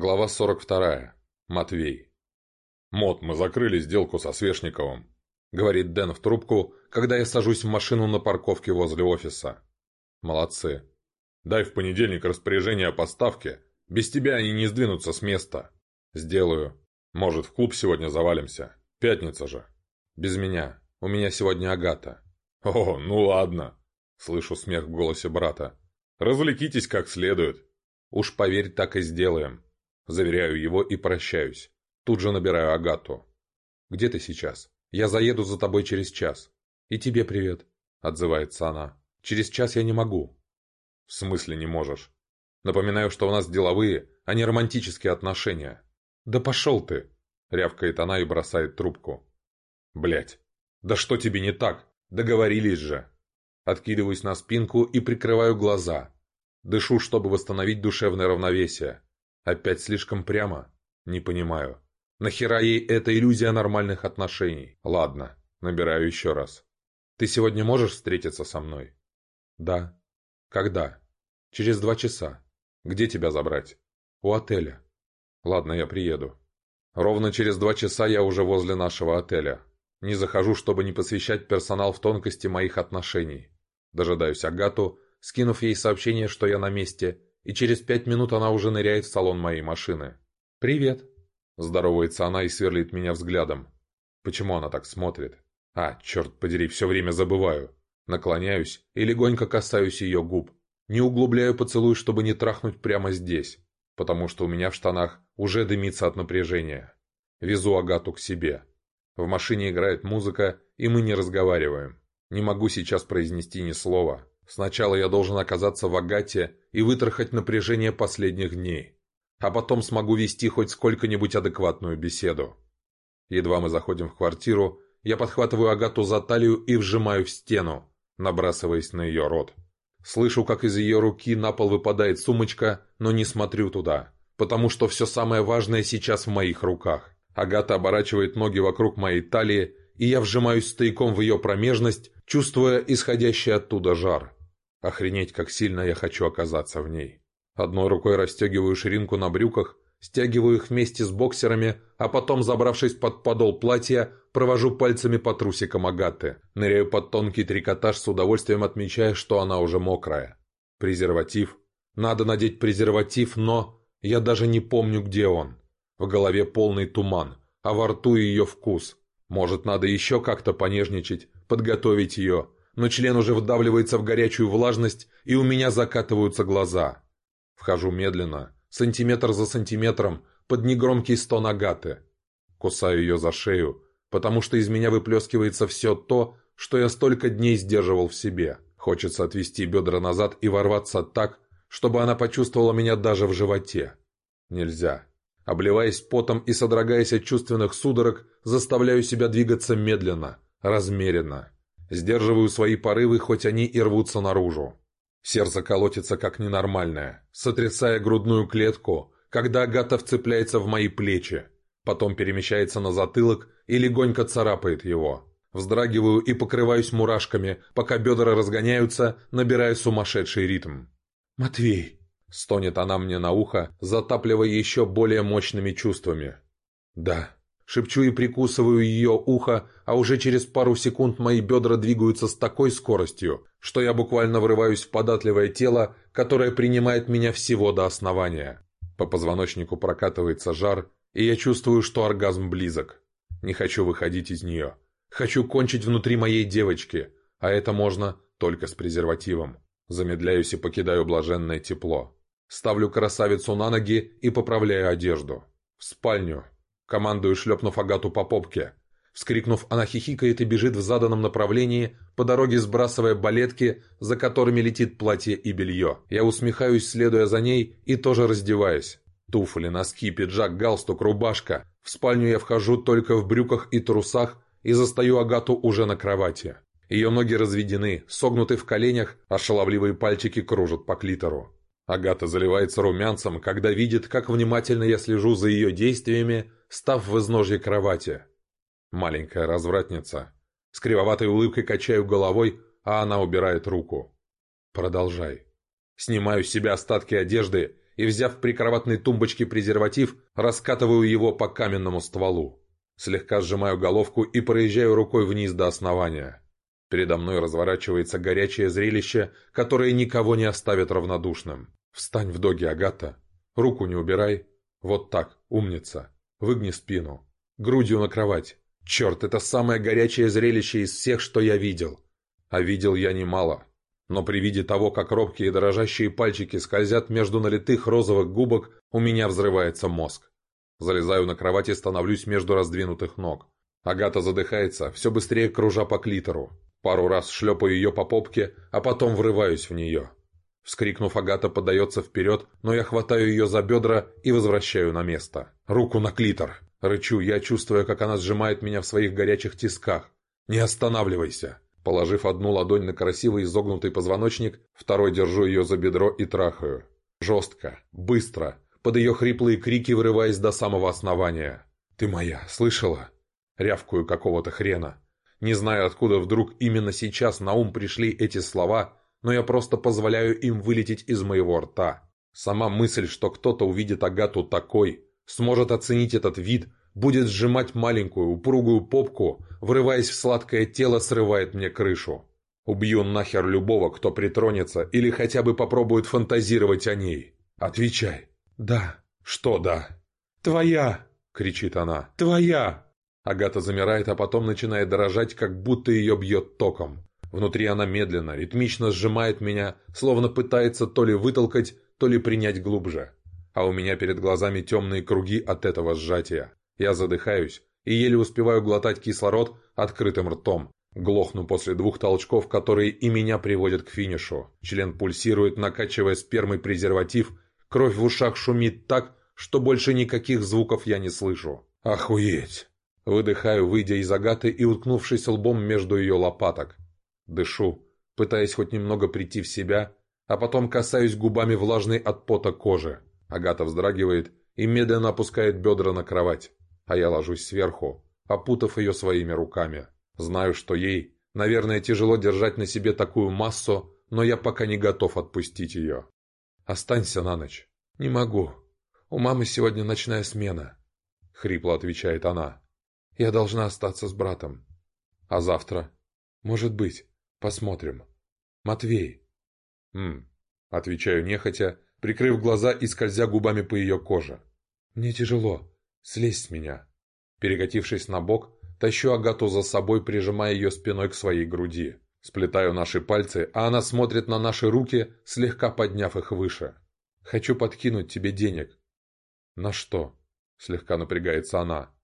Глава 42. Матвей. «Мот, мы закрыли сделку со Свешниковым», — говорит Дэн в трубку, когда я сажусь в машину на парковке возле офиса. «Молодцы. Дай в понедельник распоряжение о поставке. Без тебя они не сдвинутся с места. Сделаю. Может, в клуб сегодня завалимся. Пятница же». «Без меня. У меня сегодня Агата». «О, ну ладно», — слышу смех в голосе брата. «Развлекитесь как следует». «Уж поверь, так и сделаем», Заверяю его и прощаюсь. Тут же набираю Агату. «Где ты сейчас? Я заеду за тобой через час». «И тебе привет», — отзывается она. «Через час я не могу». «В смысле не можешь?» «Напоминаю, что у нас деловые, а не романтические отношения». «Да пошел ты!» — рявкает она и бросает трубку. Блять, да что тебе не так? Договорились же!» Откидываюсь на спинку и прикрываю глаза. Дышу, чтобы восстановить душевное равновесие. Опять слишком прямо. Не понимаю. Нахера ей эта иллюзия нормальных отношений? Ладно, набираю еще раз. Ты сегодня можешь встретиться со мной? Да. Когда? Через два часа. Где тебя забрать? У отеля. Ладно, я приеду. Ровно через два часа я уже возле нашего отеля. Не захожу, чтобы не посвящать персонал в тонкости моих отношений. Дожидаюсь Агату, скинув ей сообщение, что я на месте, и через пять минут она уже ныряет в салон моей машины. «Привет!» Здоровается она и сверлит меня взглядом. Почему она так смотрит? А, черт подери, все время забываю. Наклоняюсь и легонько касаюсь ее губ. Не углубляю поцелуй, чтобы не трахнуть прямо здесь, потому что у меня в штанах уже дымится от напряжения. Везу Агату к себе. В машине играет музыка, и мы не разговариваем. Не могу сейчас произнести ни слова. Сначала я должен оказаться в Агате и вытрахать напряжение последних дней. А потом смогу вести хоть сколько-нибудь адекватную беседу. Едва мы заходим в квартиру, я подхватываю Агату за талию и вжимаю в стену, набрасываясь на ее рот. Слышу, как из ее руки на пол выпадает сумочка, но не смотрю туда, потому что все самое важное сейчас в моих руках. Агата оборачивает ноги вокруг моей талии, и я вжимаюсь стояком в ее промежность, чувствуя исходящий оттуда жар. Охренеть, как сильно я хочу оказаться в ней. Одной рукой расстегиваю ширинку на брюках, стягиваю их вместе с боксерами, а потом, забравшись под подол платья, провожу пальцами по трусикам Агаты. Ныряю под тонкий трикотаж с удовольствием отмечая, что она уже мокрая. Презерватив. Надо надеть презерватив, но... Я даже не помню, где он. В голове полный туман, а во рту ее вкус. Может, надо еще как-то понежничать, подготовить ее, но член уже выдавливается в горячую влажность, и у меня закатываются глаза. Вхожу медленно, сантиметр за сантиметром, под негромкий стон Агаты. Кусаю ее за шею, потому что из меня выплескивается все то, что я столько дней сдерживал в себе. Хочется отвести бедра назад и ворваться так, чтобы она почувствовала меня даже в животе. Нельзя. Обливаясь потом и содрогаясь от чувственных судорог, заставляю себя двигаться медленно, размеренно сдерживаю свои порывы, хоть они и рвутся наружу. Сердце колотится как ненормальное, сотрясая грудную клетку, когда Агата вцепляется в мои плечи, потом перемещается на затылок и легонько царапает его. Вздрагиваю и покрываюсь мурашками, пока бедра разгоняются, набирая сумасшедший ритм. «Матвей!» — стонет она мне на ухо, затапливая еще более мощными чувствами. «Да, Шепчу и прикусываю ее ухо, а уже через пару секунд мои бедра двигаются с такой скоростью, что я буквально врываюсь в податливое тело, которое принимает меня всего до основания. По позвоночнику прокатывается жар, и я чувствую, что оргазм близок. Не хочу выходить из нее. Хочу кончить внутри моей девочки, а это можно только с презервативом. Замедляюсь и покидаю блаженное тепло. Ставлю красавицу на ноги и поправляю одежду. В спальню, Командую шлепнув Агату по попке. Вскрикнув, она хихикает и бежит в заданном направлении, по дороге сбрасывая балетки, за которыми летит платье и белье. Я усмехаюсь, следуя за ней, и тоже раздеваюсь. Туфли, носки, пиджак, галстук, рубашка. В спальню я вхожу только в брюках и трусах и застаю Агату уже на кровати. Ее ноги разведены, согнуты в коленях, а шаловливые пальчики кружат по клитору. Агата заливается румянцем, когда видит, как внимательно я слежу за ее действиями, став в изножье кровати. Маленькая развратница. С кривоватой улыбкой качаю головой, а она убирает руку. Продолжай. Снимаю с себя остатки одежды и, взяв в прикроватной тумбочке презерватив, раскатываю его по каменному стволу. Слегка сжимаю головку и проезжаю рукой вниз до основания. Передо мной разворачивается горячее зрелище, которое никого не оставит равнодушным. Встань в доги, Агата. Руку не убирай. Вот так, умница. Выгни спину. Грудью на кровать. Черт, это самое горячее зрелище из всех, что я видел. А видел я немало. Но при виде того, как робкие и дрожащие пальчики скользят между налитых розовых губок, у меня взрывается мозг. Залезаю на кровать и становлюсь между раздвинутых ног. Агата задыхается, все быстрее кружа по клитору. Пару раз шлепаю ее по попке, а потом врываюсь в нее. Вскрикнув, Агата подается вперед, но я хватаю ее за бедра и возвращаю на место. Руку на клитор. Рычу я, чувствуя, как она сжимает меня в своих горячих тисках. «Не останавливайся!» Положив одну ладонь на красивый изогнутый позвоночник, второй держу ее за бедро и трахаю. Жестко, быстро, под ее хриплые крики вырываясь до самого основания. «Ты моя, слышала?» Рявкую какого-то хрена. Не знаю, откуда вдруг именно сейчас на ум пришли эти слова, но я просто позволяю им вылететь из моего рта. Сама мысль, что кто-то увидит Агату такой, сможет оценить этот вид, будет сжимать маленькую, упругую попку, врываясь в сладкое тело, срывает мне крышу. Убью нахер любого, кто притронется или хотя бы попробует фантазировать о ней. Отвечай. «Да». «Что да?» «Твоя!» — кричит она. «Твоя!» Агата замирает, а потом начинает дрожать, как будто ее бьет током. Внутри она медленно, ритмично сжимает меня, словно пытается то ли вытолкать, то ли принять глубже. А у меня перед глазами темные круги от этого сжатия. Я задыхаюсь и еле успеваю глотать кислород открытым ртом. Глохну после двух толчков, которые и меня приводят к финишу. Член пульсирует, накачивая спермой презерватив. Кровь в ушах шумит так, что больше никаких звуков я не слышу. «Охуеть!» Выдыхаю, выйдя из агаты и уткнувшись лбом между ее лопаток. Дышу, пытаясь хоть немного прийти в себя, а потом касаюсь губами влажной от пота кожи. Агата вздрагивает и медленно опускает бедра на кровать, а я ложусь сверху, опутав ее своими руками. Знаю, что ей, наверное, тяжело держать на себе такую массу, но я пока не готов отпустить ее. «Останься на ночь». «Не могу. У мамы сегодня ночная смена», — хрипло отвечает она. «Я должна остаться с братом. А завтра? Может быть. Посмотрим. Матвей. Хм. Отвечаю нехотя, прикрыв глаза и скользя губами по ее коже. Мне тяжело. Слезь с меня. Перекатившись на бок, тащу Агату за собой, прижимая ее спиной к своей груди. Сплетаю наши пальцы, а она смотрит на наши руки, слегка подняв их выше. «Хочу подкинуть тебе денег». «На что?» — слегка напрягается она.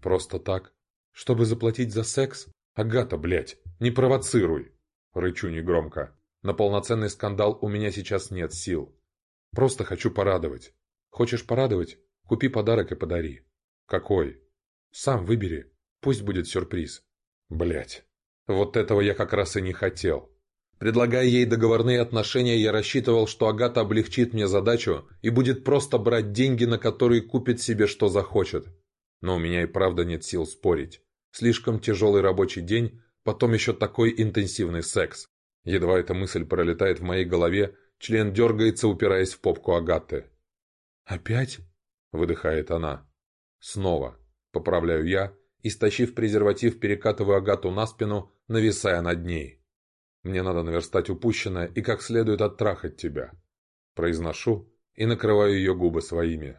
«Просто так? Чтобы заплатить за секс?» «Агата, блядь, не провоцируй!» Рычу негромко. «На полноценный скандал у меня сейчас нет сил. Просто хочу порадовать. Хочешь порадовать? Купи подарок и подари. Какой? Сам выбери. Пусть будет сюрприз. Блядь, вот этого я как раз и не хотел». Предлагая ей договорные отношения, я рассчитывал, что Агата облегчит мне задачу и будет просто брать деньги, на которые купит себе что захочет. Но у меня и правда нет сил спорить слишком тяжелый рабочий день, потом еще такой интенсивный секс. Едва эта мысль пролетает в моей голове, член дергается, упираясь в попку Агаты. «Опять?» — выдыхает она. «Снова», — поправляю я, и, стащив презерватив, перекатываю Агату на спину, нависая над ней. «Мне надо наверстать упущенное и как следует оттрахать тебя», — произношу и накрываю ее губы своими.